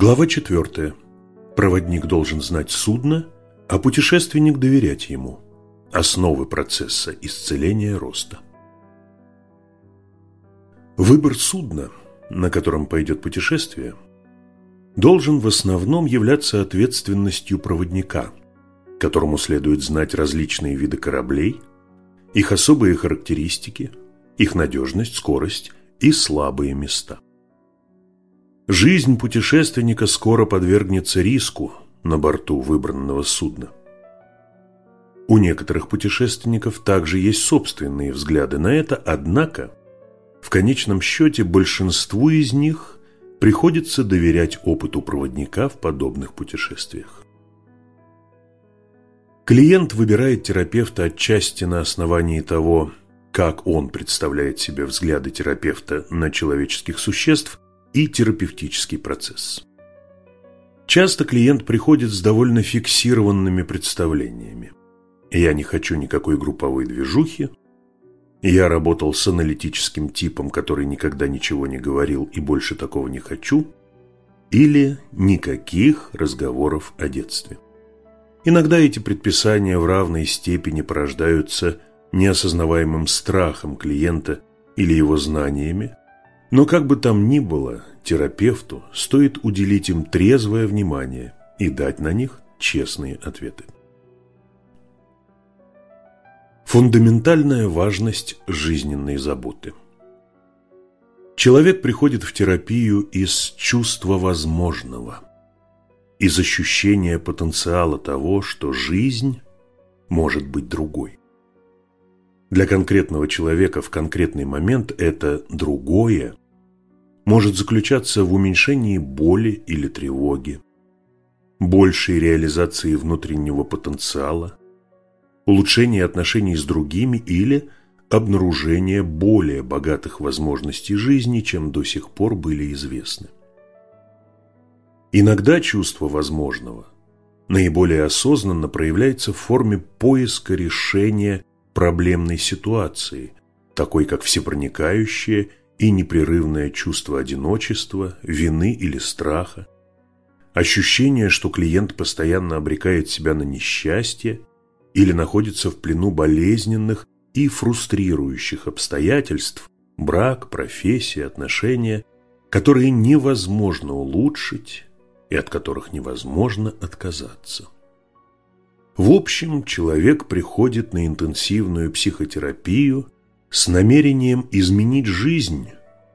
Глава 4. Проводник должен знать судно, а путешественник доверять ему. Основы процесса исцеления роста. Выбор судна, на котором пойдет путешествие, должен в основном являться ответственностью проводника, которому следует знать различные виды кораблей, их особые характеристики, их надежность, скорость и слабые места. Жизнь путешественника скоро подвергнется риску на борту выбранного судна. У некоторых путешественников также есть собственные взгляды на это, однако в конечном счете большинству из них приходится доверять опыту проводника в подобных путешествиях. Клиент выбирает терапевта отчасти на основании того, как он представляет себе взгляды терапевта на человеческих существ и терапевтический процесс. Часто клиент приходит с довольно фиксированными представлениями. Я не хочу никакой групповой движухи, я работал с аналитическим типом, который никогда ничего не говорил и больше такого не хочу, или никаких разговоров о детстве. Иногда эти предписания в равной степени порождаются неосознаваемым страхом клиента или его знаниями, но как бы там ни было, терапевту стоит уделить им трезвое внимание и дать на них честные ответы. Фундаментальная важность жизненной заботы Человек приходит в терапию из чувства возможного, из ощущения потенциала того, что жизнь может быть другой. Для конкретного человека в конкретный момент это «другое» может заключаться в уменьшении боли или тревоги, большей реализации внутреннего потенциала, улучшении отношений с другими или обнаружение более богатых возможностей жизни, чем до сих пор были известны. Иногда чувство возможного наиболее осознанно проявляется в форме поиска решения проблемной ситуации, такой как всепроникающее и непрерывное чувство одиночества, вины или страха, ощущение, что клиент постоянно обрекает себя на несчастье или находится в плену болезненных и фрустрирующих обстоятельств, брак, профессия, отношения, которые невозможно улучшить и от которых невозможно отказаться. В общем, человек приходит на интенсивную психотерапию с намерением изменить жизнь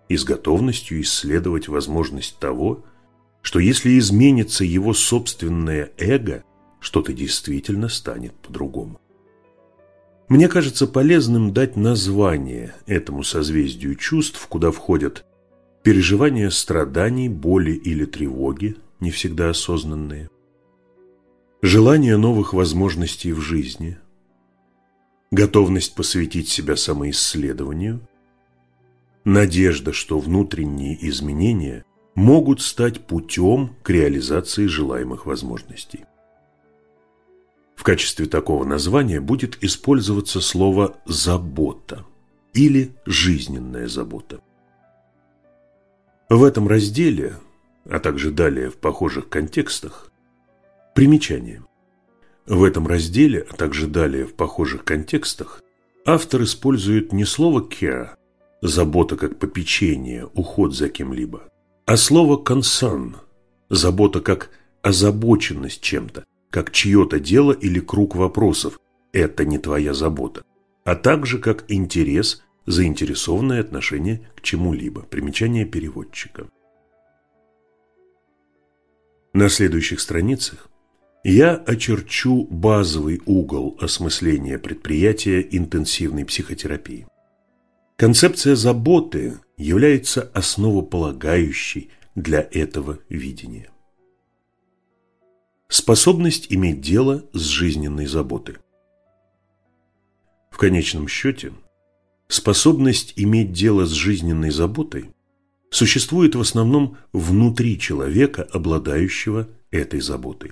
и с готовностью исследовать возможность того, что если изменится его собственное эго, что-то действительно станет по-другому. Мне кажется полезным дать название этому созвездию чувств, куда входят переживания страданий, боли или тревоги, не всегда осознанные, желание новых возможностей в жизни – готовность посвятить себя самоисследованию, надежда, что внутренние изменения могут стать путем к реализации желаемых возможностей. В качестве такого названия будет использоваться слово «забота» или «жизненная забота». В этом разделе, а также далее в похожих контекстах, примечание – в этом разделе, а также далее в похожих контекстах, автор использует не слово care – забота как попечение, уход за кем-либо, а слово concern – забота как озабоченность чем-то, как чье-то дело или круг вопросов – это не твоя забота, а также как интерес, заинтересованное отношение к чему-либо. Примечание переводчика. На следующих страницах я очерчу базовый угол осмысления предприятия интенсивной психотерапии. Концепция заботы является основополагающей для этого видения. Способность иметь дело с жизненной заботой. В конечном счете, способность иметь дело с жизненной заботой существует в основном внутри человека, обладающего этой заботой.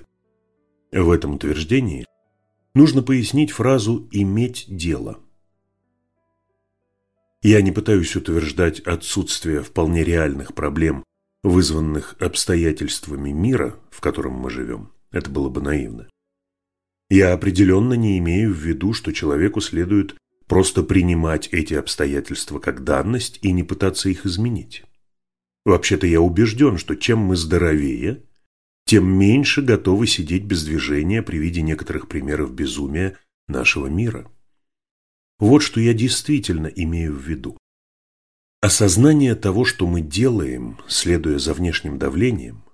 В этом утверждении нужно пояснить фразу «иметь дело». Я не пытаюсь утверждать отсутствие вполне реальных проблем вызванных обстоятельствами мира, в котором мы живем, это было бы наивно. Я определенно не имею в виду, что человеку следует просто принимать эти обстоятельства как данность и не пытаться их изменить. Вообще-то я убежден, что чем мы здоровее, тем меньше готовы сидеть без движения при виде некоторых примеров безумия нашего мира. Вот что я действительно имею в виду. Осознание того, что мы делаем, следуя за внешним давлением,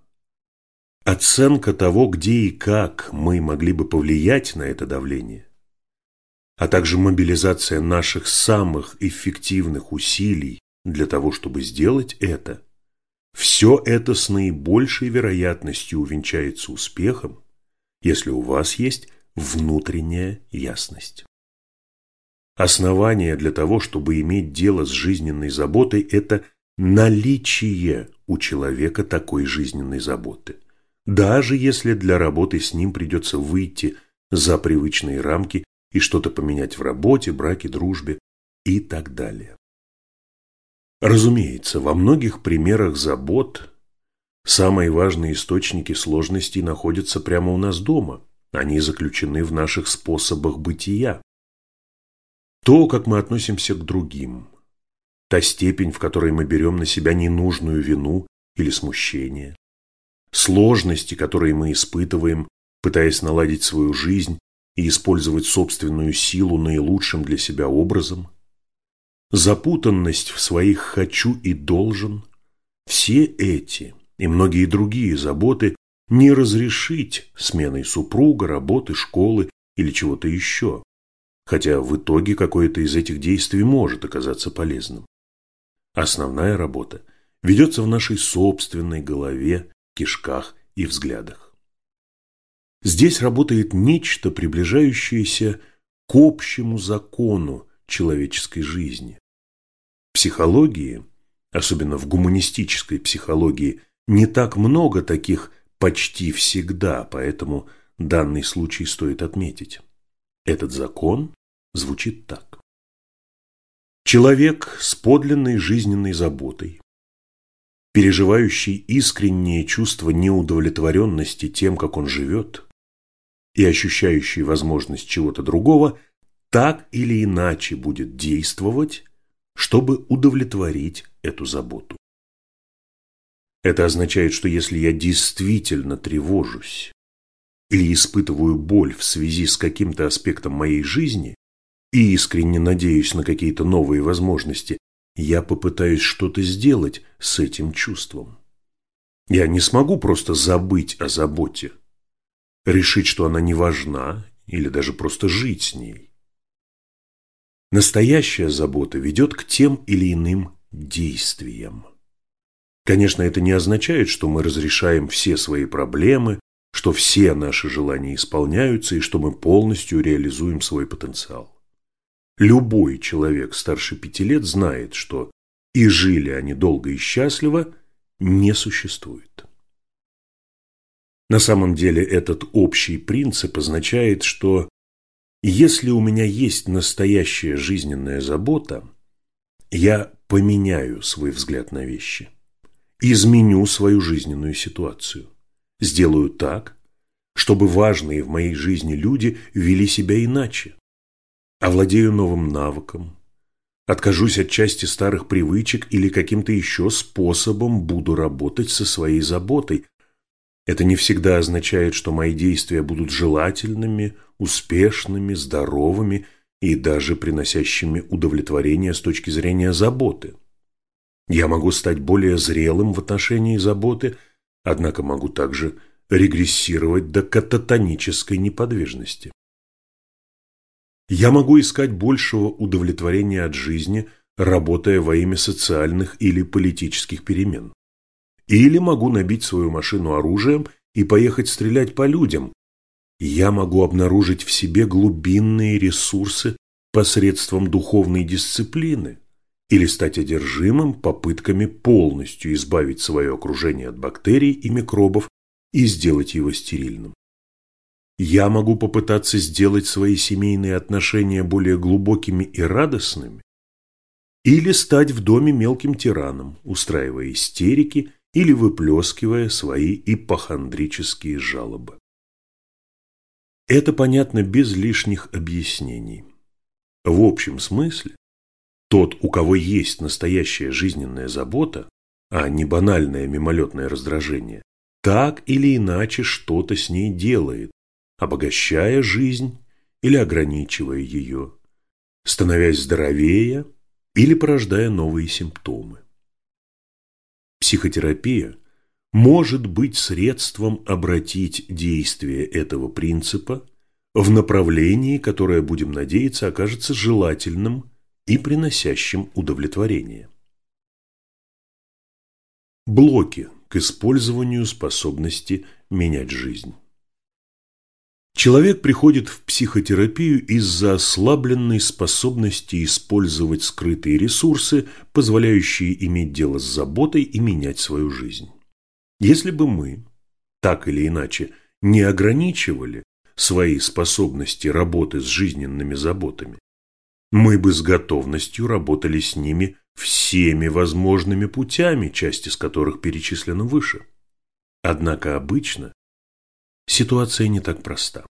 оценка того, где и как мы могли бы повлиять на это давление, а также мобилизация наших самых эффективных усилий для того, чтобы сделать это, все это с наибольшей вероятностью увенчается успехом, если у вас есть внутренняя ясность. Основание для того, чтобы иметь дело с жизненной заботой – это наличие у человека такой жизненной заботы. Даже если для работы с ним придется выйти за привычные рамки и что-то поменять в работе, браке, дружбе и так далее. Разумеется, во многих примерах забот самые важные источники сложностей находятся прямо у нас дома. Они заключены в наших способах бытия. То, как мы относимся к другим, та степень, в которой мы берем на себя ненужную вину или смущение, сложности, которые мы испытываем, пытаясь наладить свою жизнь и использовать собственную силу наилучшим для себя образом, запутанность в своих «хочу» и «должен» – все эти и многие другие заботы не разрешить сменой супруга, работы, школы или чего-то еще хотя в итоге какое-то из этих действий может оказаться полезным. Основная работа ведется в нашей собственной голове, кишках и взглядах. Здесь работает нечто, приближающееся к общему закону человеческой жизни. Психологии, особенно в гуманистической психологии, не так много таких почти всегда, поэтому данный случай стоит отметить. Этот закон звучит так. Человек с подлинной жизненной заботой, переживающий искреннее чувство неудовлетворенности тем, как он живет, и ощущающий возможность чего-то другого, так или иначе будет действовать, чтобы удовлетворить эту заботу. Это означает, что если я действительно тревожусь или испытываю боль в связи с каким-то аспектом моей жизни, и искренне надеюсь на какие-то новые возможности, я попытаюсь что-то сделать с этим чувством. Я не смогу просто забыть о заботе, решить, что она не важна, или даже просто жить с ней. Настоящая забота ведет к тем или иным действиям. Конечно, это не означает, что мы разрешаем все свои проблемы, что все наши желания исполняются и что мы полностью реализуем свой потенциал. Любой человек старше пяти лет знает, что и жили они долго и счастливо не существует. На самом деле этот общий принцип означает, что если у меня есть настоящая жизненная забота, я поменяю свой взгляд на вещи, изменю свою жизненную ситуацию, сделаю так, чтобы важные в моей жизни люди вели себя иначе, овладею новым навыком, откажусь от части старых привычек или каким-то еще способом буду работать со своей заботой. Это не всегда означает, что мои действия будут желательными, успешными, здоровыми и даже приносящими удовлетворение с точки зрения заботы. Я могу стать более зрелым в отношении заботы, однако могу также регрессировать до кататонической неподвижности. Я могу искать большего удовлетворения от жизни, работая во имя социальных или политических перемен. Или могу набить свою машину оружием и поехать стрелять по людям. Я могу обнаружить в себе глубинные ресурсы посредством духовной дисциплины или стать одержимым попытками полностью избавить свое окружение от бактерий и микробов и сделать его стерильным. Я могу попытаться сделать свои семейные отношения более глубокими и радостными, или стать в доме мелким тираном, устраивая истерики или выплескивая свои ипохондрические жалобы. Это понятно без лишних объяснений. В общем смысле, тот, у кого есть настоящая жизненная забота, а не банальное мимолетное раздражение, так или иначе что-то с ней делает, обогащая жизнь или ограничивая ее, становясь здоровее или порождая новые симптомы. Психотерапия может быть средством обратить действие этого принципа в направлении, которое, будем надеяться, окажется желательным и приносящим удовлетворение. Блоки к использованию способности менять жизнь. Человек приходит в психотерапию из-за ослабленной способности использовать скрытые ресурсы, позволяющие иметь дело с заботой и менять свою жизнь. Если бы мы, так или иначе, не ограничивали свои способности работы с жизненными заботами, мы бы с готовностью работали с ними всеми возможными путями, часть из которых перечислена выше. Однако обычно ситуация не так проста.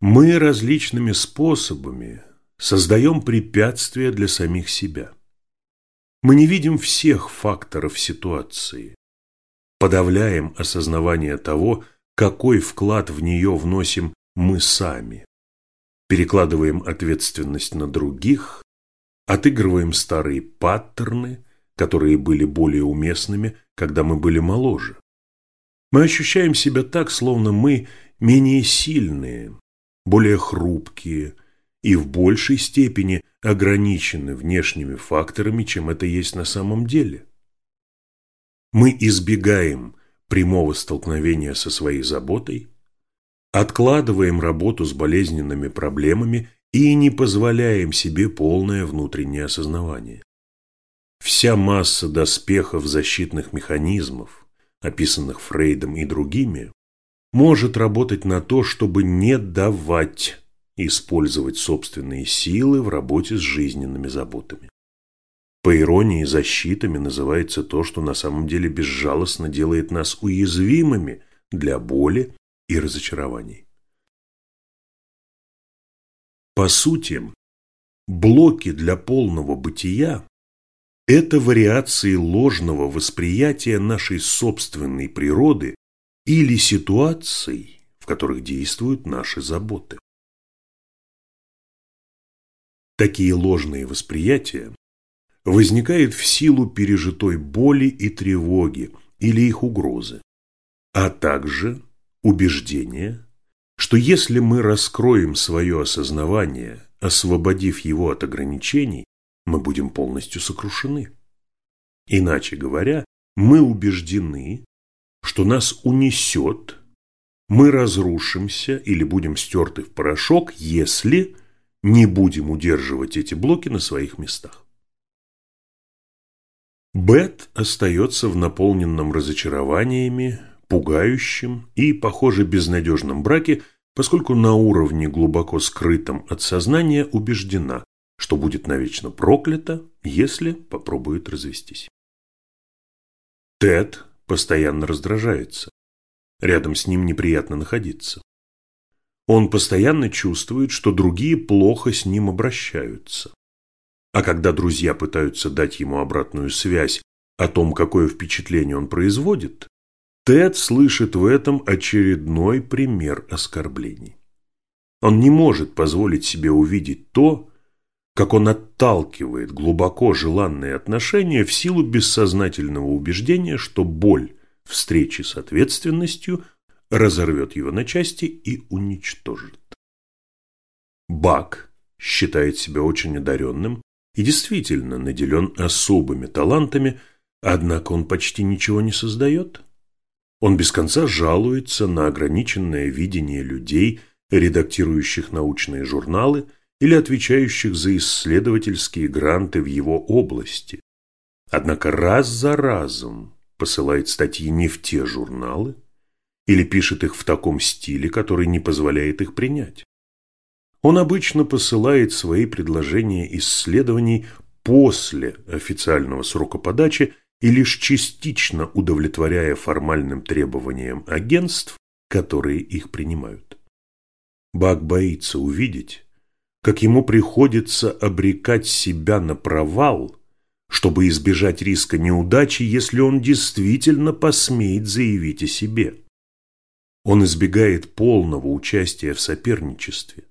Мы различными способами создаем препятствия для самих себя. Мы не видим всех факторов ситуации, подавляем осознавание того, какой вклад в нее вносим мы сами, перекладываем ответственность на других, отыгрываем старые паттерны, которые были более уместными, когда мы были моложе. Мы ощущаем себя так, словно мы менее сильные, более хрупкие и в большей степени ограничены внешними факторами, чем это есть на самом деле. Мы избегаем прямого столкновения со своей заботой, откладываем работу с болезненными проблемами и не позволяем себе полное внутреннее осознавание. Вся масса доспехов защитных механизмов, описанных Фрейдом и другими, может работать на то, чтобы не давать использовать собственные силы в работе с жизненными заботами. По иронии, защитами называется то, что на самом деле безжалостно делает нас уязвимыми для боли и разочарований. По сути, блоки для полного бытия это вариации ложного восприятия нашей собственной природы или ситуаций, в которых действуют наши заботы. Такие ложные восприятия возникают в силу пережитой боли и тревоги или их угрозы, а также убеждения, что если мы раскроем свое осознавание, освободив его от ограничений, мы будем полностью сокрушены. Иначе говоря, мы убеждены, что нас унесет, мы разрушимся или будем стерты в порошок, если не будем удерживать эти блоки на своих местах. Бет остается в наполненном разочарованиями, пугающем и, похоже, безнадежном браке, поскольку на уровне глубоко скрытом от сознания убеждена, что будет навечно проклято, если попробует развестись. Тед постоянно раздражается. Рядом с ним неприятно находиться. Он постоянно чувствует, что другие плохо с ним обращаются. А когда друзья пытаются дать ему обратную связь о том, какое впечатление он производит, Тед слышит в этом очередной пример оскорблений. Он не может позволить себе увидеть то, как он отталкивает глубоко желанные отношения в силу бессознательного убеждения, что боль встречи с ответственностью разорвет его на части и уничтожит. Бак считает себя очень одаренным и действительно наделен особыми талантами, однако он почти ничего не создает. Он без конца жалуется на ограниченное видение людей, редактирующих научные журналы – или отвечающих за исследовательские гранты в его области. Однако раз за разом посылает статьи не в те журналы или пишет их в таком стиле, который не позволяет их принять. Он обычно посылает свои предложения исследований после официального срока подачи и лишь частично удовлетворяя формальным требованиям агентств, которые их принимают. Бак боится увидеть, как ему приходится обрекать себя на провал, чтобы избежать риска неудачи, если он действительно посмеет заявить о себе. Он избегает полного участия в соперничестве,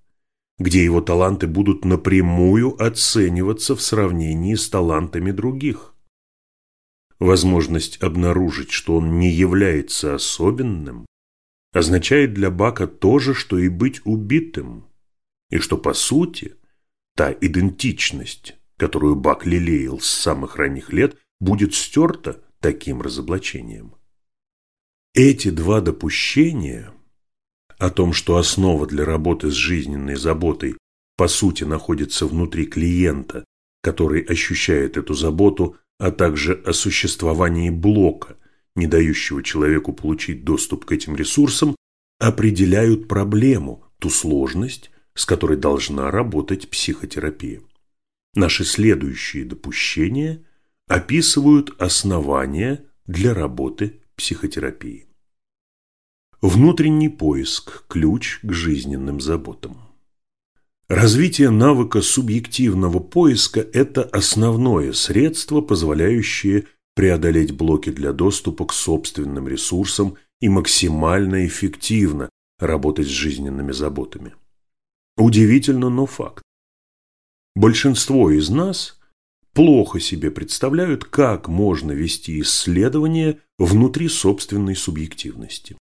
где его таланты будут напрямую оцениваться в сравнении с талантами других. Возможность обнаружить, что он не является особенным, означает для Бака то же, что и быть убитым, и что, по сути, та идентичность, которую Бак лелеял с самых ранних лет, будет стерта таким разоблачением. Эти два допущения о том, что основа для работы с жизненной заботой по сути находится внутри клиента, который ощущает эту заботу, а также о существовании блока, не дающего человеку получить доступ к этим ресурсам, определяют проблему, ту сложность, с которой должна работать психотерапия. Наши следующие допущения описывают основания для работы психотерапии. Внутренний поиск – ключ к жизненным заботам. Развитие навыка субъективного поиска – это основное средство, позволяющее преодолеть блоки для доступа к собственным ресурсам и максимально эффективно работать с жизненными заботами. Удивительно, но факт. Большинство из нас плохо себе представляют, как можно вести исследования внутри собственной субъективности.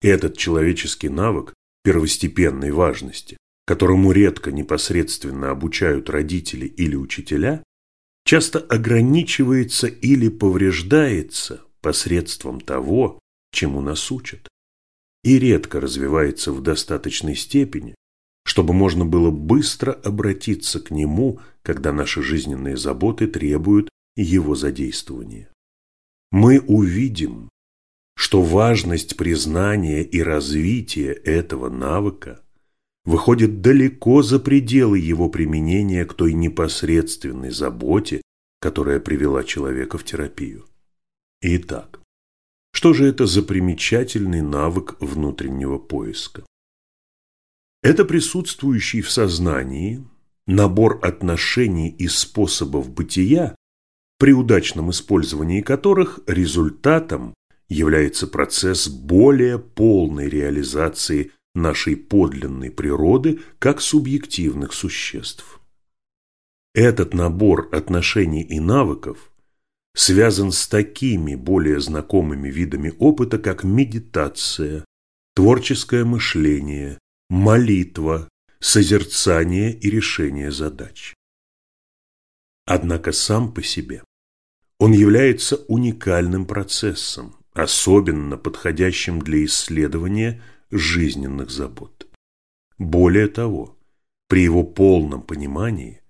Этот человеческий навык первостепенной важности, которому редко непосредственно обучают родители или учителя, часто ограничивается или повреждается посредством того, чему нас учат, и редко развивается в достаточной степени, чтобы можно было быстро обратиться к нему, когда наши жизненные заботы требуют его задействования. Мы увидим, что важность признания и развития этого навыка выходит далеко за пределы его применения к той непосредственной заботе, которая привела человека в терапию. Итак, что же это за примечательный навык внутреннего поиска? Это присутствующий в сознании набор отношений и способов бытия, при удачном использовании которых результатом является процесс более полной реализации нашей подлинной природы как субъективных существ. Этот набор отношений и навыков связан с такими более знакомыми видами опыта, как медитация, творческое мышление, молитва, созерцание и решение задач. Однако сам по себе он является уникальным процессом, особенно подходящим для исследования жизненных забот. Более того, при его полном понимании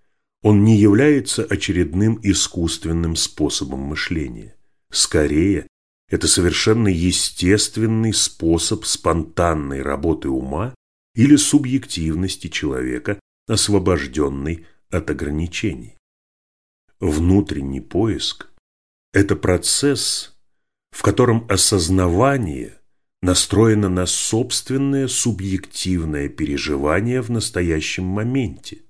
он не является очередным искусственным способом мышления. Скорее, это совершенно естественный способ спонтанной работы ума или субъективности человека, освобожденный от ограничений. Внутренний поиск – это процесс, в котором осознавание настроено на собственное субъективное переживание в настоящем моменте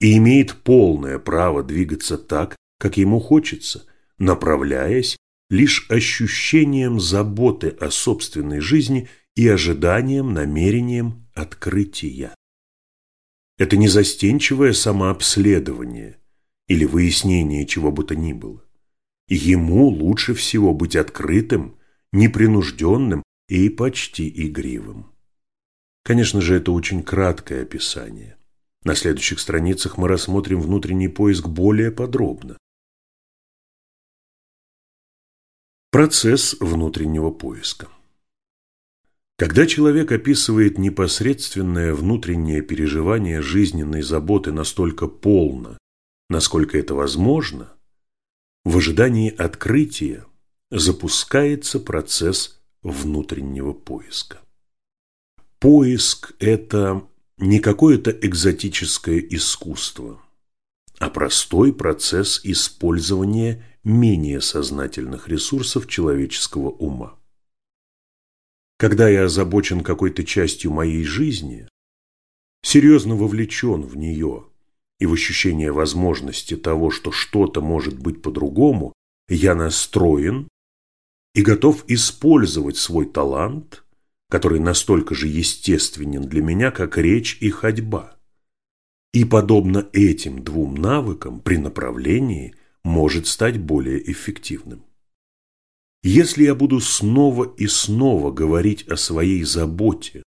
и имеет полное право двигаться так, как ему хочется, направляясь лишь ощущением заботы о собственной жизни и ожиданием, намерением открытия. Это не застенчивое самообследование или выяснение чего бы то ни было. Ему лучше всего быть открытым, непринужденным и почти игривым. Конечно же, это очень краткое описание. На следующих страницах мы рассмотрим внутренний поиск более подробно. Процесс внутреннего поиска. Когда человек описывает непосредственное внутреннее переживание жизненной заботы настолько полно, насколько это возможно, в ожидании открытия запускается процесс внутреннего поиска. Поиск – это не какое-то экзотическое искусство, а простой процесс использования менее сознательных ресурсов человеческого ума. Когда я озабочен какой-то частью моей жизни, серьезно вовлечен в нее и в ощущение возможности того, что что-то может быть по-другому, я настроен и готов использовать свой талант, который настолько же естественен для меня, как речь и ходьба. И подобно этим двум навыкам при направлении может стать более эффективным. Если я буду снова и снова говорить о своей заботе,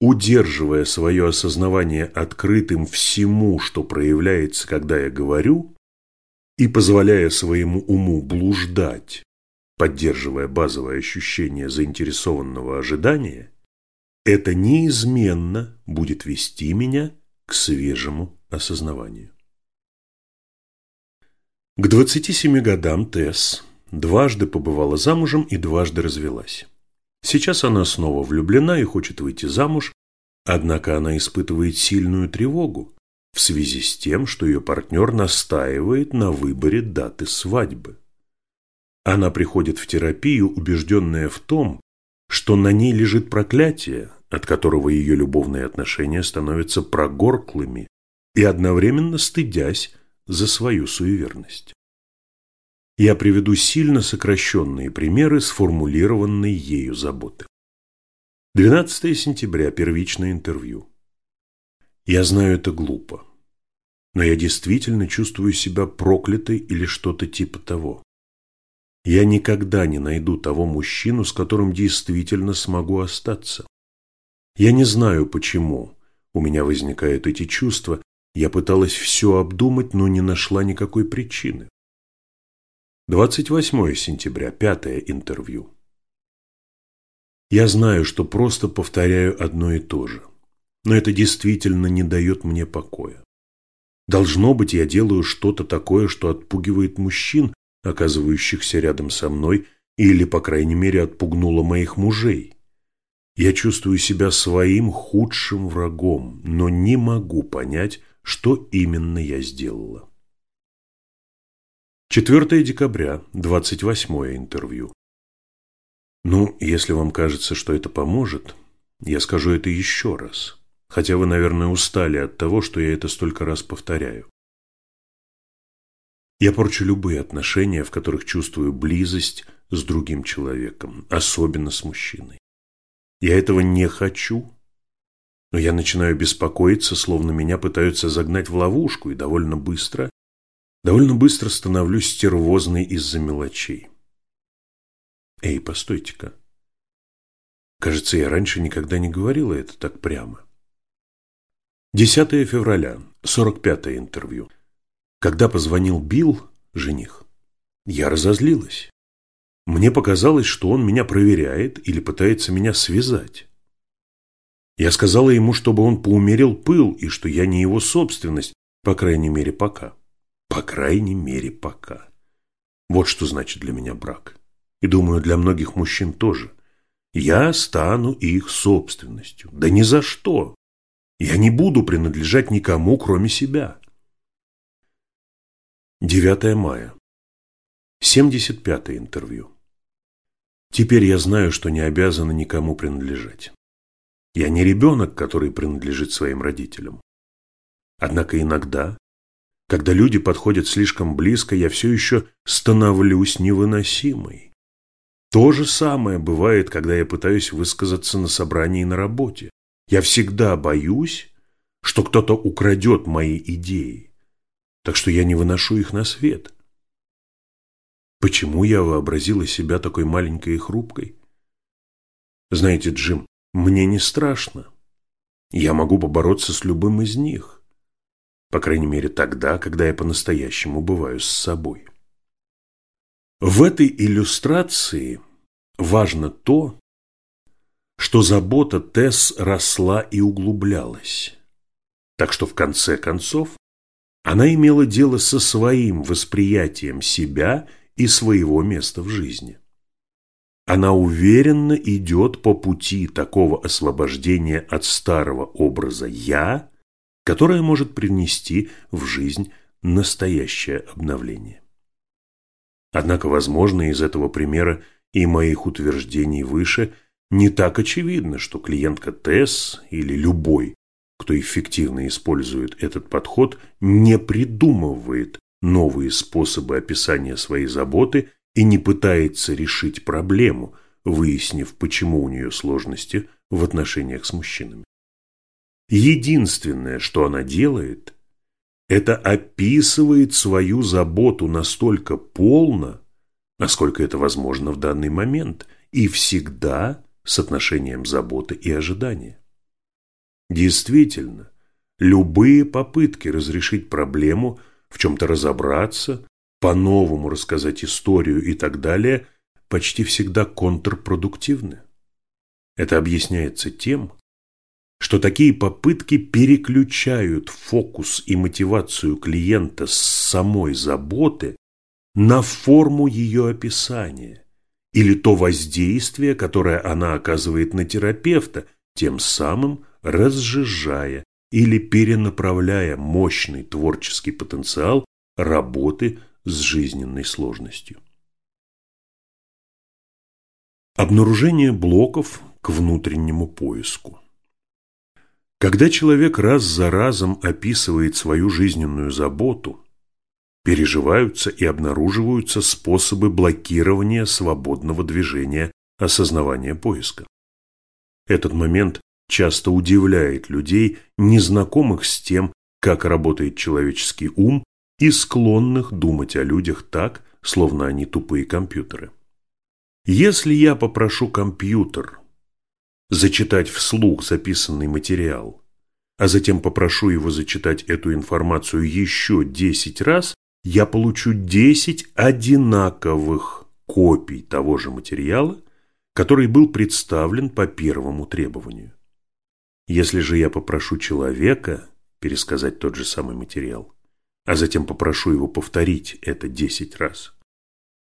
удерживая свое осознавание открытым всему, что проявляется, когда я говорю, и позволяя своему уму блуждать, поддерживая базовое ощущение заинтересованного ожидания, это неизменно будет вести меня к свежему осознаванию. К 27 годам Тесс Дважды побывала замужем и дважды развелась. Сейчас она снова влюблена и хочет выйти замуж, однако она испытывает сильную тревогу в связи с тем, что ее партнер настаивает на выборе даты свадьбы. Она приходит в терапию, убежденная в том, что на ней лежит проклятие, от которого ее любовные отношения становятся прогорклыми и одновременно стыдясь за свою суеверность я приведу сильно сокращенные примеры сформулированной ею заботы. 12 сентября, первичное интервью. Я знаю, это глупо, но я действительно чувствую себя проклятой или что-то типа того. Я никогда не найду того мужчину, с которым действительно смогу остаться. Я не знаю, почему у меня возникают эти чувства, я пыталась все обдумать, но не нашла никакой причины. 28 сентября, пятое интервью. Я знаю, что просто повторяю одно и то же, но это действительно не дает мне покоя. Должно быть, я делаю что-то такое, что отпугивает мужчин, оказывающихся рядом со мной, или, по крайней мере, отпугнуло моих мужей. Я чувствую себя своим худшим врагом, но не могу понять, что именно я сделала. 4 декабря, 28 интервью. Ну, если вам кажется, что это поможет, я скажу это еще раз, хотя вы, наверное, устали от того, что я это столько раз повторяю. Я порчу любые отношения, в которых чувствую близость с другим человеком, особенно с мужчиной. Я этого не хочу, но я начинаю беспокоиться, словно меня пытаются загнать в ловушку, и довольно быстро Довольно быстро становлюсь стервозной из-за мелочей. Эй, постойте-ка. Кажется, я раньше никогда не говорила это так прямо. 10 февраля, 45 интервью. Когда позвонил Билл, жених, я разозлилась. Мне показалось, что он меня проверяет или пытается меня связать. Я сказала ему, чтобы он поумерил пыл и что я не его собственность, по крайней мере, пока. По крайней мере, пока. Вот что значит для меня брак. И думаю, для многих мужчин тоже. Я стану их собственностью. Да ни за что. Я не буду принадлежать никому, кроме себя. 9 мая. 75 интервью. Теперь я знаю, что не обязана никому принадлежать. Я не ребенок, который принадлежит своим родителям. Однако иногда когда люди подходят слишком близко, я все еще становлюсь невыносимой. То же самое бывает, когда я пытаюсь высказаться на собрании на работе. Я всегда боюсь, что кто-то украдет мои идеи, так что я не выношу их на свет. Почему я вообразила себя такой маленькой и хрупкой? Знаете, Джим, мне не страшно. Я могу побороться с любым из них. По крайней мере тогда, когда я по-настоящему бываю с собой. В этой иллюстрации важно то, что забота Тесс росла и углублялась. Так что в конце концов она имела дело со своим восприятием себя и своего места в жизни. Она уверенно идет по пути такого освобождения от старого образа «я» которое может принести в жизнь настоящее обновление. Однако, возможно, из этого примера и моих утверждений выше не так очевидно, что клиентка ТЭС или любой, кто эффективно использует этот подход, не придумывает новые способы описания своей заботы и не пытается решить проблему, выяснив, почему у нее сложности в отношениях с мужчинами. Единственное, что она делает, это описывает свою заботу настолько полно, насколько это возможно в данный момент, и всегда с отношением заботы и ожидания. Действительно, любые попытки разрешить проблему, в чем-то разобраться, по-новому рассказать историю и так далее, почти всегда контрпродуктивны. Это объясняется тем, что такие попытки переключают фокус и мотивацию клиента с самой заботы на форму ее описания или то воздействие, которое она оказывает на терапевта, тем самым разжижая или перенаправляя мощный творческий потенциал работы с жизненной сложностью. Обнаружение блоков к внутреннему поиску. Когда человек раз за разом описывает свою жизненную заботу, переживаются и обнаруживаются способы блокирования свободного движения осознавания поиска. Этот момент часто удивляет людей, незнакомых с тем, как работает человеческий ум и склонных думать о людях так, словно они тупые компьютеры. Если я попрошу компьютер зачитать вслух записанный материал, а затем попрошу его зачитать эту информацию еще 10 раз, я получу 10 одинаковых копий того же материала, который был представлен по первому требованию. Если же я попрошу человека пересказать тот же самый материал, а затем попрошу его повторить это 10 раз,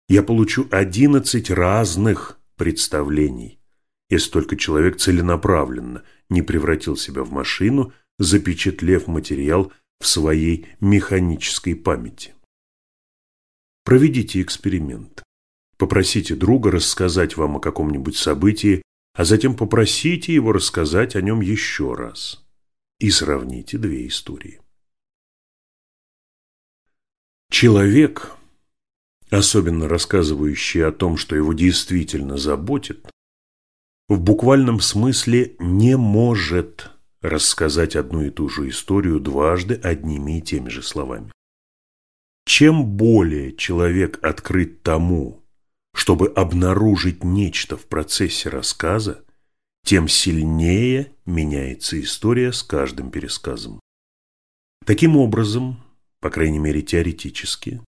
я получу 11 разных представлений, если только человек целенаправленно не превратил себя в машину, запечатлев материал в своей механической памяти. Проведите эксперимент. Попросите друга рассказать вам о каком-нибудь событии, а затем попросите его рассказать о нем еще раз. И сравните две истории. Человек, особенно рассказывающий о том, что его действительно заботит, в буквальном смысле не может рассказать одну и ту же историю дважды одними и теми же словами. Чем более человек открыт тому, чтобы обнаружить нечто в процессе рассказа, тем сильнее меняется история с каждым пересказом. Таким образом, по крайней мере теоретически,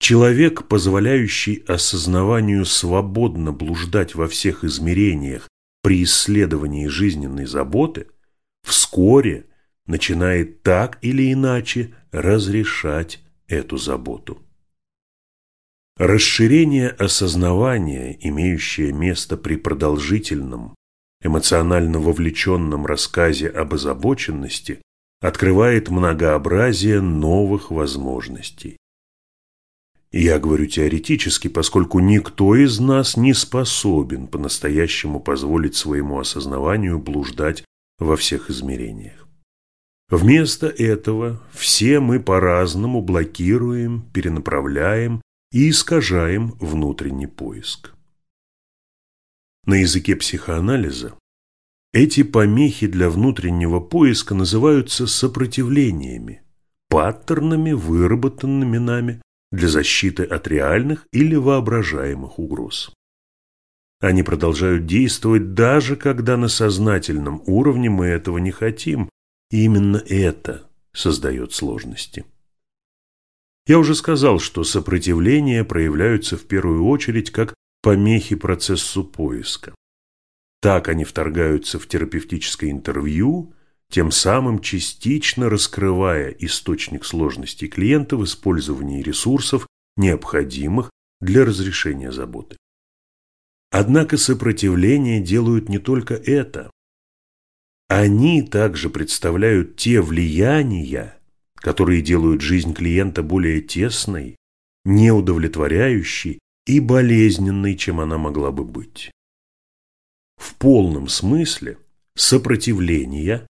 человек, позволяющий осознаванию свободно блуждать во всех измерениях при исследовании жизненной заботы, вскоре начинает так или иначе разрешать эту заботу. Расширение осознавания, имеющее место при продолжительном, эмоционально вовлеченном рассказе об озабоченности, открывает многообразие новых возможностей. Я говорю теоретически, поскольку никто из нас не способен по-настоящему позволить своему осознаванию блуждать во всех измерениях. Вместо этого все мы по-разному блокируем, перенаправляем и искажаем внутренний поиск. На языке психоанализа эти помехи для внутреннего поиска называются сопротивлениями, паттернами, выработанными нами для защиты от реальных или воображаемых угроз. Они продолжают действовать даже когда на сознательном уровне мы этого не хотим, и именно это создает сложности. Я уже сказал, что сопротивления проявляются в первую очередь как помехи процессу поиска. Так они вторгаются в терапевтическое интервью, тем самым частично раскрывая источник сложностей клиента в использовании ресурсов, необходимых для разрешения заботы. Однако сопротивления делают не только это. Они также представляют те влияния, которые делают жизнь клиента более тесной, неудовлетворяющей и болезненной, чем она могла бы быть. В полном смысле сопротивление –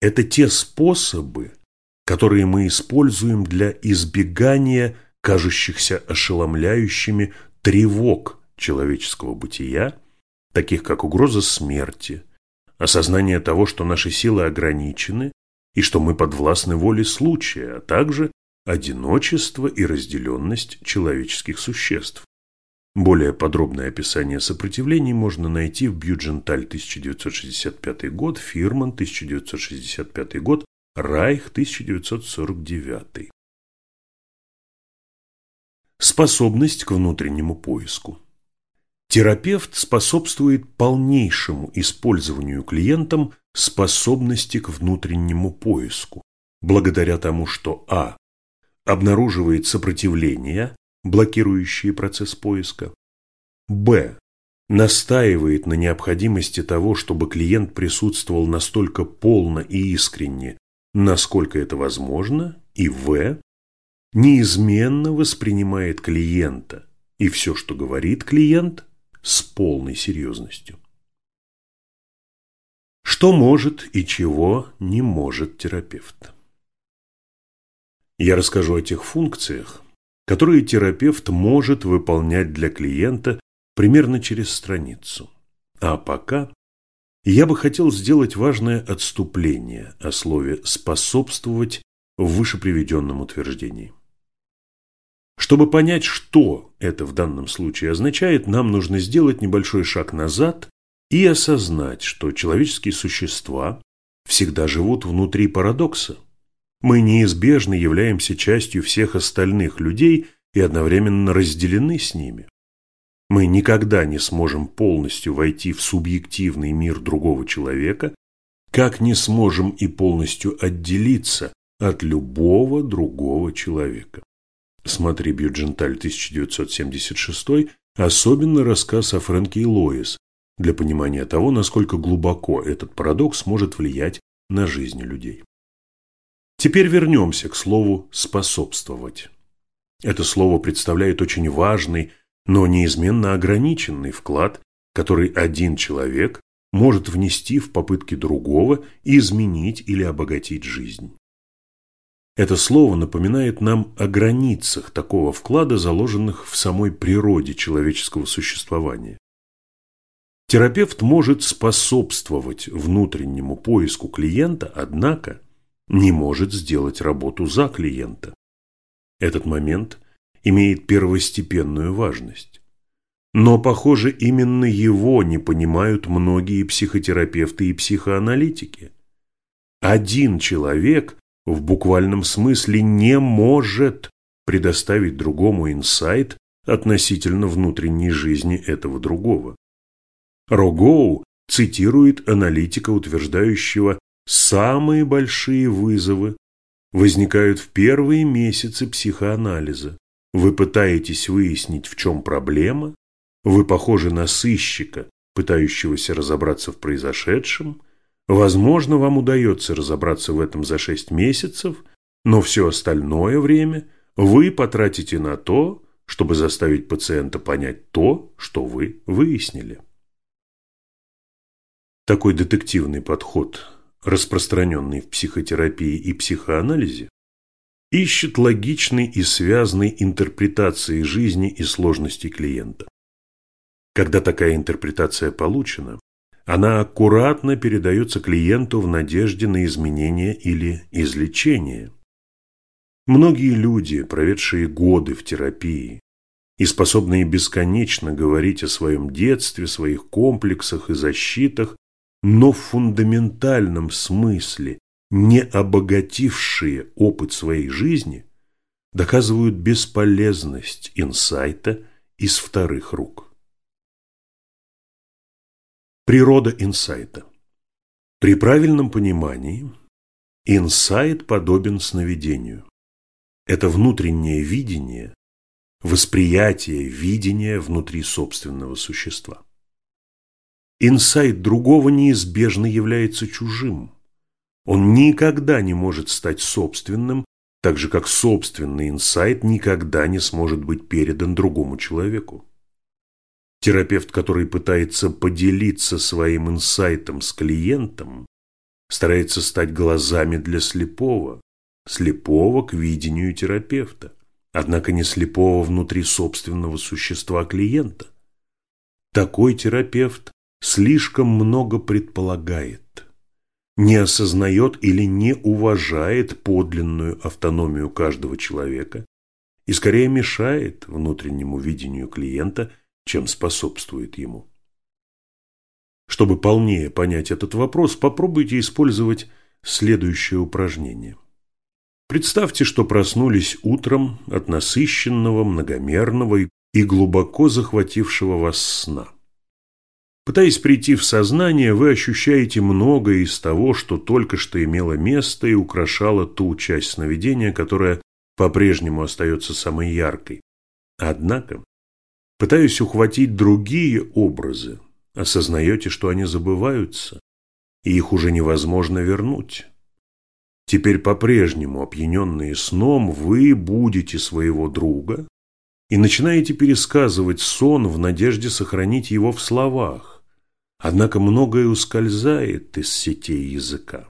это те способы, которые мы используем для избегания кажущихся ошеломляющими тревог человеческого бытия, таких как угроза смерти, осознание того, что наши силы ограничены и что мы подвластны воле случая, а также одиночество и разделенность человеческих существ. Более подробное описание сопротивлений можно найти в Бьюдженталь 1965 год, Фирман 1965 год, Райх 1949. Способность к внутреннему поиску. Терапевт способствует полнейшему использованию клиентам способности к внутреннему поиску, благодаря тому, что а. обнаруживает сопротивления, блокирующие процесс поиска, б. настаивает на необходимости того, чтобы клиент присутствовал настолько полно и искренне, насколько это возможно, и В неизменно воспринимает клиента и все, что говорит клиент, с полной серьезностью. Что может и чего не может терапевт? Я расскажу о тех функциях, которые терапевт может выполнять для клиента примерно через страницу. А пока я бы хотел сделать важное отступление о слове «способствовать» в вышеприведенном утверждении. Чтобы понять, что это в данном случае означает, нам нужно сделать небольшой шаг назад и осознать, что человеческие существа всегда живут внутри парадокса. Мы неизбежно являемся частью всех остальных людей и одновременно разделены с ними. Мы никогда не сможем полностью войти в субъективный мир другого человека, как не сможем и полностью отделиться от любого другого человека. Смотри Бьюдженталь 1976, особенно рассказ о Фрэнке и Лоис, для понимания того, насколько глубоко этот парадокс может влиять на жизнь людей. Теперь вернемся к слову «способствовать». Это слово представляет очень важный но неизменно ограниченный вклад, который один человек может внести в попытки другого изменить или обогатить жизнь. Это слово напоминает нам о границах такого вклада, заложенных в самой природе человеческого существования. Терапевт может способствовать внутреннему поиску клиента, однако не может сделать работу за клиента. Этот момент имеет первостепенную важность. Но, похоже, именно его не понимают многие психотерапевты и психоаналитики. Один человек в буквальном смысле не может предоставить другому инсайт относительно внутренней жизни этого другого. Рогоу цитирует аналитика, утверждающего, самые большие вызовы возникают в первые месяцы психоанализа. Вы пытаетесь выяснить, в чем проблема, вы похожи на сыщика, пытающегося разобраться в произошедшем, возможно, вам удается разобраться в этом за шесть месяцев, но все остальное время вы потратите на то, чтобы заставить пациента понять то, что вы выяснили. Такой детективный подход, распространенный в психотерапии и психоанализе, ищет логичной и связанной интерпретации жизни и сложностей клиента. Когда такая интерпретация получена, она аккуратно передается клиенту в надежде на изменение или излечение. Многие люди, проведшие годы в терапии и способные бесконечно говорить о своем детстве, своих комплексах и защитах, но в фундаментальном смысле не обогатившие опыт своей жизни, доказывают бесполезность инсайта из вторых рук. Природа инсайта. При правильном понимании инсайт подобен сновидению. Это внутреннее видение, восприятие видения внутри собственного существа. Инсайт другого неизбежно является чужим – он никогда не может стать собственным, так же как собственный инсайт никогда не сможет быть передан другому человеку. Терапевт, который пытается поделиться своим инсайтом с клиентом, старается стать глазами для слепого, слепого к видению терапевта, однако не слепого внутри собственного существа клиента. Такой терапевт слишком много предполагает, не осознает или не уважает подлинную автономию каждого человека и скорее мешает внутреннему видению клиента, чем способствует ему. Чтобы полнее понять этот вопрос, попробуйте использовать следующее упражнение. Представьте, что проснулись утром от насыщенного, многомерного и глубоко захватившего вас сна. Пытаясь прийти в сознание, вы ощущаете многое из того, что только что имело место и украшало ту часть сновидения, которая по-прежнему остается самой яркой. Однако, пытаясь ухватить другие образы, осознаете, что они забываются, и их уже невозможно вернуть. Теперь по-прежнему, опьяненные сном, вы будете своего друга и начинаете пересказывать сон в надежде сохранить его в словах. Однако многое ускользает из сетей языка.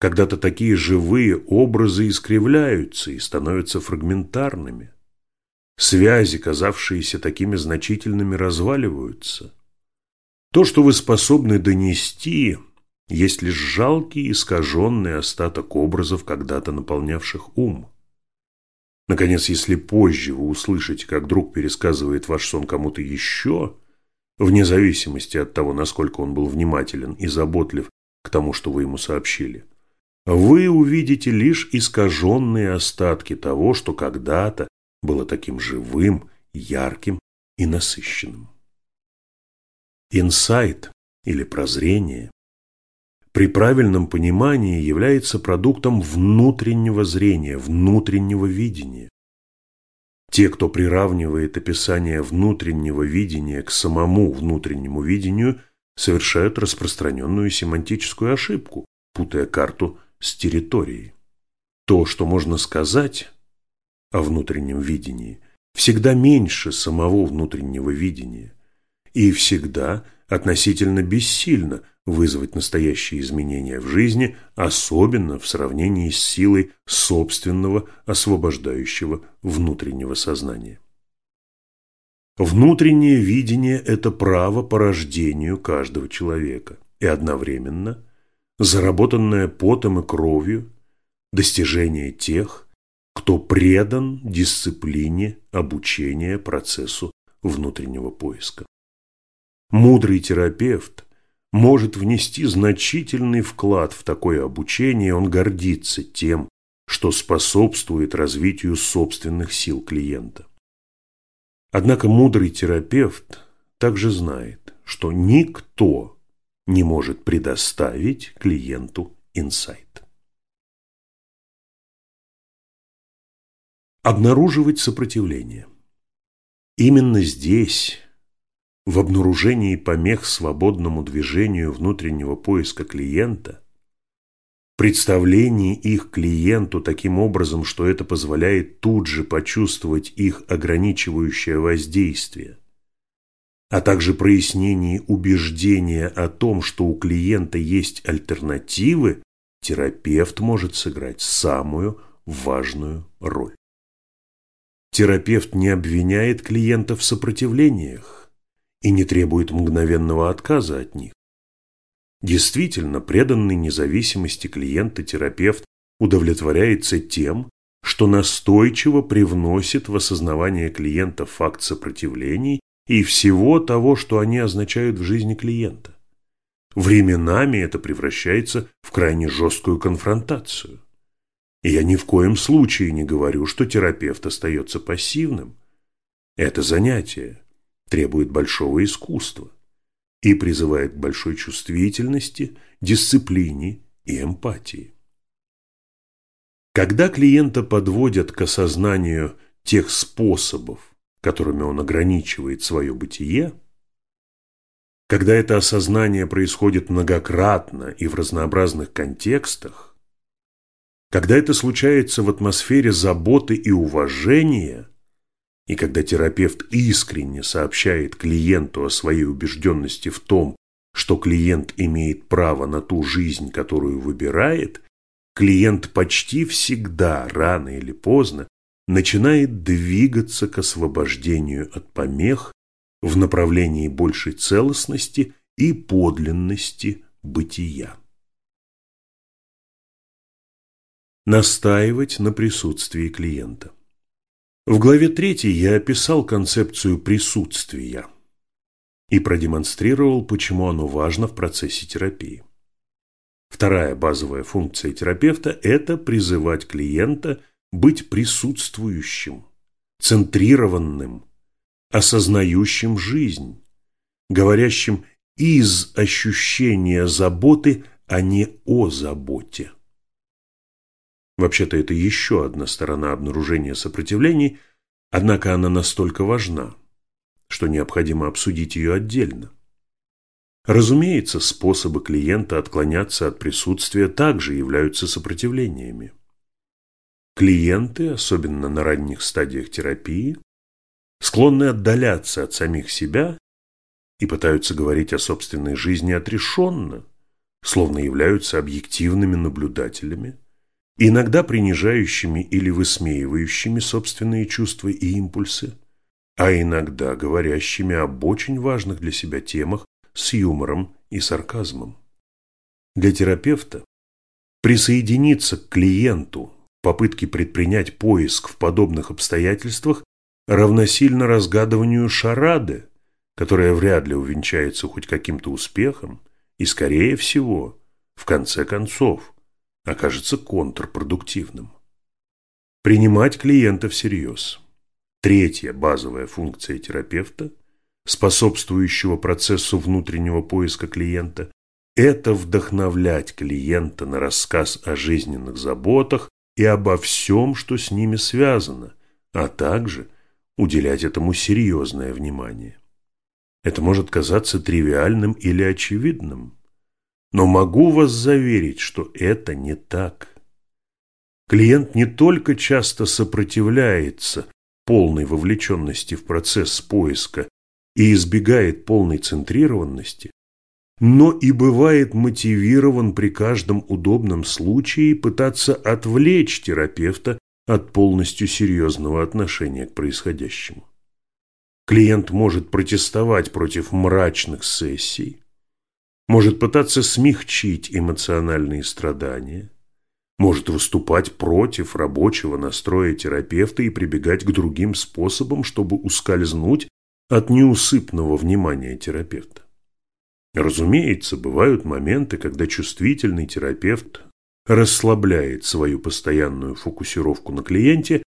Когда-то такие живые образы искривляются и становятся фрагментарными. Связи, казавшиеся такими значительными, разваливаются. То, что вы способны донести, есть лишь жалкий искаженный остаток образов, когда-то наполнявших ум. Наконец, если позже вы услышите, как друг пересказывает ваш сон кому-то еще, вне зависимости от того, насколько он был внимателен и заботлив к тому, что вы ему сообщили, вы увидите лишь искаженные остатки того, что когда-то было таким живым, ярким и насыщенным. Инсайт или прозрение при правильном понимании является продуктом внутреннего зрения, внутреннего видения. Те, кто приравнивает описание внутреннего видения к самому внутреннему видению, совершают распространенную семантическую ошибку, путая карту с территорией. То, что можно сказать о внутреннем видении, всегда меньше самого внутреннего видения и всегда относительно бессильно вызвать настоящие изменения в жизни, особенно в сравнении с силой собственного освобождающего внутреннего сознания. Внутреннее видение – это право по рождению каждого человека и одновременно заработанное потом и кровью достижение тех, кто предан дисциплине обучения процессу внутреннего поиска. Мудрый терапевт может внести значительный вклад в такое обучение, он гордится тем, что способствует развитию собственных сил клиента. Однако мудрый терапевт также знает, что никто не может предоставить клиенту инсайт. Обнаруживать сопротивление. Именно здесь в обнаружении помех свободному движению внутреннего поиска клиента, представлении их клиенту таким образом, что это позволяет тут же почувствовать их ограничивающее воздействие, а также прояснении убеждения о том, что у клиента есть альтернативы, терапевт может сыграть самую важную роль. Терапевт не обвиняет клиента в сопротивлениях, и не требует мгновенного отказа от них. Действительно, преданный независимости клиента терапевт удовлетворяется тем, что настойчиво привносит в осознавание клиента факт сопротивлений и всего того, что они означают в жизни клиента. Временами это превращается в крайне жесткую конфронтацию. И я ни в коем случае не говорю, что терапевт остается пассивным. Это занятие, требует большого искусства и призывает к большой чувствительности, дисциплине и эмпатии. Когда клиента подводят к осознанию тех способов, которыми он ограничивает свое бытие, когда это осознание происходит многократно и в разнообразных контекстах, Когда это случается в атмосфере заботы и уважения, и когда терапевт искренне сообщает клиенту о своей убежденности в том, что клиент имеет право на ту жизнь, которую выбирает, клиент почти всегда, рано или поздно, начинает двигаться к освобождению от помех в направлении большей целостности и подлинности бытия. Настаивать на присутствии клиента. В главе 3 я описал концепцию присутствия и продемонстрировал, почему оно важно в процессе терапии. Вторая базовая функция терапевта – это призывать клиента быть присутствующим, центрированным, осознающим жизнь, говорящим из ощущения заботы, а не о заботе. Вообще-то это еще одна сторона обнаружения сопротивлений, однако она настолько важна, что необходимо обсудить ее отдельно. Разумеется, способы клиента отклоняться от присутствия также являются сопротивлениями. Клиенты, особенно на ранних стадиях терапии, склонны отдаляться от самих себя и пытаются говорить о собственной жизни отрешенно, словно являются объективными наблюдателями, иногда принижающими или высмеивающими собственные чувства и импульсы, а иногда говорящими об очень важных для себя темах с юмором и сарказмом. Для терапевта присоединиться к клиенту в попытке предпринять поиск в подобных обстоятельствах равносильно разгадыванию шарады, которая вряд ли увенчается хоть каким-то успехом и, скорее всего, в конце концов, окажется контрпродуктивным. Принимать клиента всерьез. Третья базовая функция терапевта, способствующего процессу внутреннего поиска клиента, это вдохновлять клиента на рассказ о жизненных заботах и обо всем, что с ними связано, а также уделять этому серьезное внимание. Это может казаться тривиальным или очевидным, но могу вас заверить, что это не так. Клиент не только часто сопротивляется полной вовлеченности в процесс поиска и избегает полной центрированности, но и бывает мотивирован при каждом удобном случае пытаться отвлечь терапевта от полностью серьезного отношения к происходящему. Клиент может протестовать против мрачных сессий, может пытаться смягчить эмоциональные страдания, может выступать против рабочего настроя терапевта и прибегать к другим способам, чтобы ускользнуть от неусыпного внимания терапевта. Разумеется, бывают моменты, когда чувствительный терапевт расслабляет свою постоянную фокусировку на клиенте,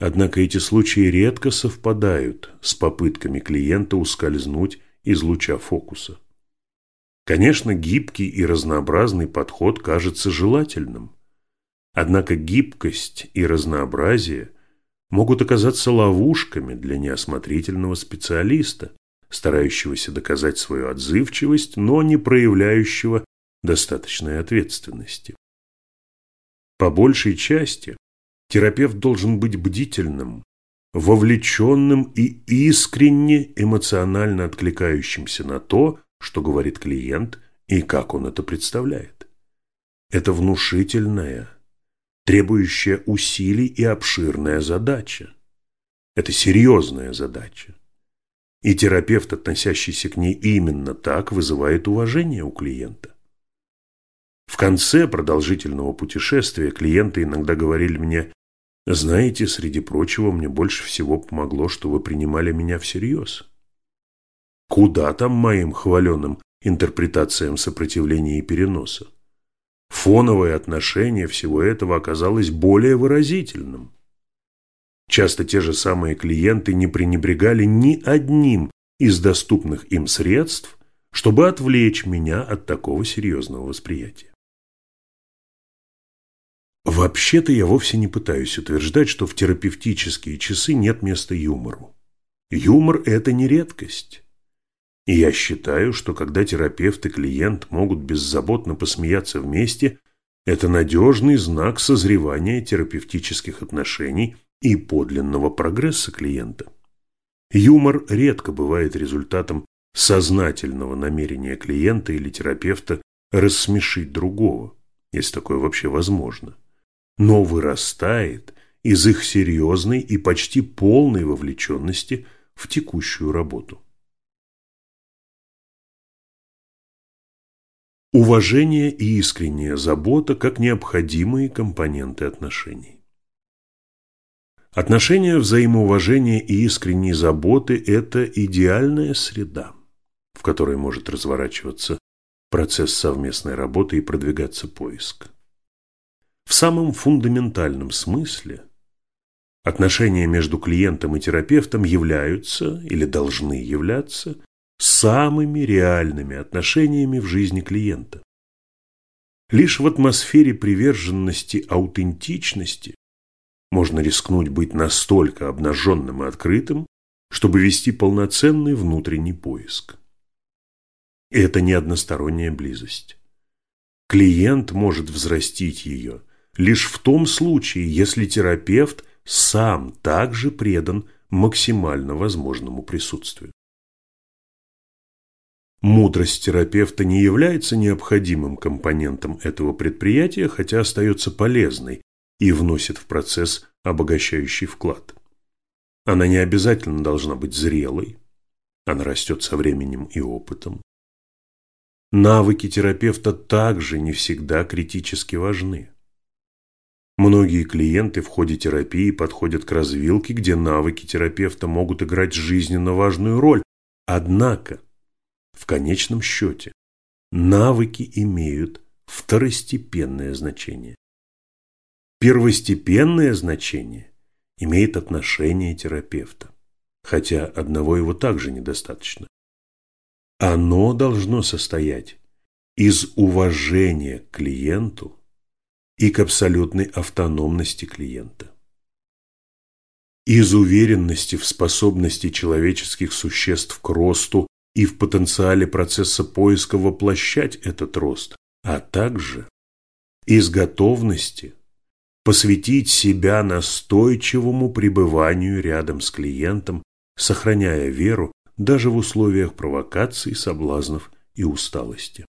однако эти случаи редко совпадают с попытками клиента ускользнуть из луча фокуса. Конечно, гибкий и разнообразный подход кажется желательным. Однако гибкость и разнообразие могут оказаться ловушками для неосмотрительного специалиста, старающегося доказать свою отзывчивость, но не проявляющего достаточной ответственности. По большей части терапевт должен быть бдительным, вовлеченным и искренне эмоционально откликающимся на то, что говорит клиент и как он это представляет. Это внушительная, требующая усилий и обширная задача. Это серьезная задача. И терапевт, относящийся к ней именно так, вызывает уважение у клиента. В конце продолжительного путешествия клиенты иногда говорили мне, «Знаете, среди прочего, мне больше всего помогло, что вы принимали меня всерьез». Куда там моим хваленым интерпретациям сопротивления и переноса? Фоновое отношение всего этого оказалось более выразительным. Часто те же самые клиенты не пренебрегали ни одним из доступных им средств, чтобы отвлечь меня от такого серьезного восприятия. Вообще-то я вовсе не пытаюсь утверждать, что в терапевтические часы нет места юмору. Юмор – это не редкость. И я считаю, что когда терапевт и клиент могут беззаботно посмеяться вместе, Это надежный знак созревания терапевтических отношений и подлинного прогресса клиента. Юмор редко бывает результатом сознательного намерения клиента или терапевта рассмешить другого, если такое вообще возможно, но вырастает из их серьезной и почти полной вовлеченности в текущую работу. Уважение и искренняя забота как необходимые компоненты отношений. Отношения взаимоуважения и искренней заботы – это идеальная среда, в которой может разворачиваться процесс совместной работы и продвигаться поиск. В самом фундаментальном смысле отношения между клиентом и терапевтом являются или должны являться самыми реальными отношениями в жизни клиента. Лишь в атмосфере приверженности аутентичности можно рискнуть быть настолько обнаженным и открытым, чтобы вести полноценный внутренний поиск. И это не односторонняя близость. Клиент может взрастить ее лишь в том случае, если терапевт сам также предан максимально возможному присутствию. Мудрость терапевта не является необходимым компонентом этого предприятия, хотя остается полезной и вносит в процесс обогащающий вклад. Она не обязательно должна быть зрелой, она растет со временем и опытом. Навыки терапевта также не всегда критически важны. Многие клиенты в ходе терапии подходят к развилке, где навыки терапевта могут играть жизненно важную роль. Однако, в конечном счете, навыки имеют второстепенное значение. Первостепенное значение имеет отношение терапевта, хотя одного его также недостаточно. Оно должно состоять из уважения к клиенту и к абсолютной автономности клиента. Из уверенности в способности человеческих существ к росту и в потенциале процесса поиска воплощать этот рост, а также из готовности посвятить себя настойчивому пребыванию рядом с клиентом, сохраняя веру даже в условиях провокаций, соблазнов и усталости.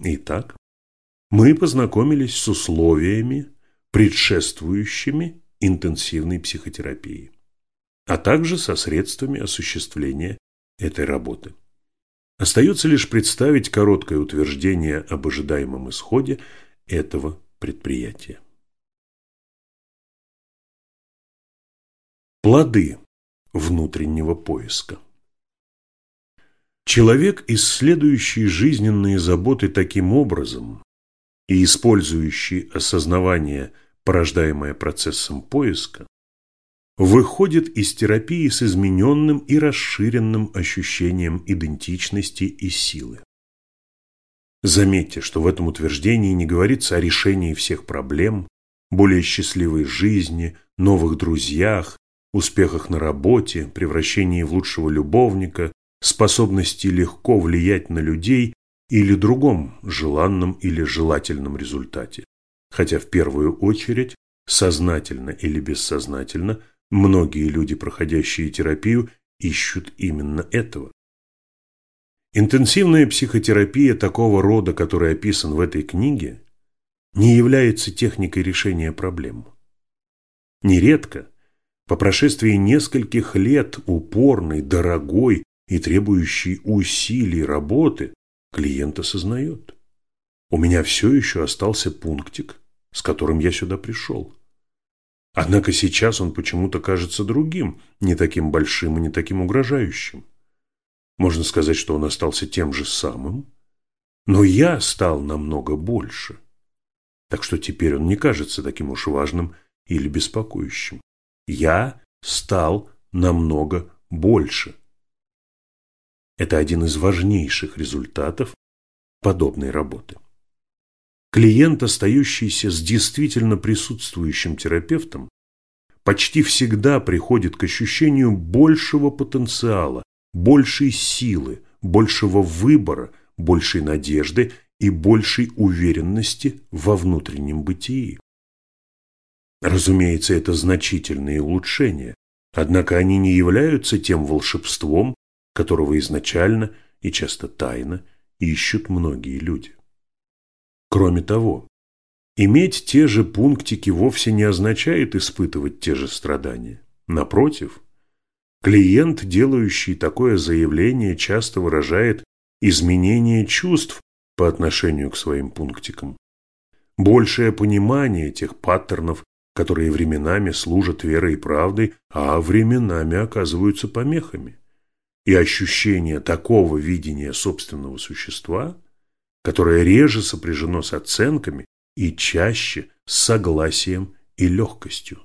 Итак, мы познакомились с условиями, предшествующими интенсивной психотерапии, а также со средствами осуществления этой работы. Остается лишь представить короткое утверждение об ожидаемом исходе этого предприятия. Плоды внутреннего поиска Человек, исследующий жизненные заботы таким образом и использующий осознавание, порождаемое процессом поиска, выходит из терапии с измененным и расширенным ощущением идентичности и силы. Заметьте, что в этом утверждении не говорится о решении всех проблем, более счастливой жизни, новых друзьях, успехах на работе, превращении в лучшего любовника, способности легко влиять на людей или другом желанном или желательном результате. Хотя в первую очередь, сознательно или бессознательно, многие люди, проходящие терапию, ищут именно этого. Интенсивная психотерапия такого рода, который описан в этой книге, не является техникой решения проблем. Нередко, по прошествии нескольких лет упорной, дорогой и требующей усилий работы, клиент осознает. У меня все еще остался пунктик, с которым я сюда пришел. Однако сейчас он почему-то кажется другим, не таким большим и не таким угрожающим. Можно сказать, что он остался тем же самым, но я стал намного больше. Так что теперь он не кажется таким уж важным или беспокоящим. Я стал намного больше. Это один из важнейших результатов подобной работы. Клиент, остающийся с действительно присутствующим терапевтом, почти всегда приходит к ощущению большего потенциала, большей силы, большего выбора, большей надежды и большей уверенности во внутреннем бытии. Разумеется, это значительные улучшения, однако они не являются тем волшебством, которого изначально и часто тайно ищут многие люди. Кроме того, иметь те же пунктики вовсе не означает испытывать те же страдания. Напротив, клиент, делающий такое заявление, часто выражает изменение чувств по отношению к своим пунктикам. Большее понимание тех паттернов, которые временами служат верой и правдой, а временами оказываются помехами. И ощущение такого видения собственного существа, которое реже сопряжено с оценками и чаще с согласием и легкостью.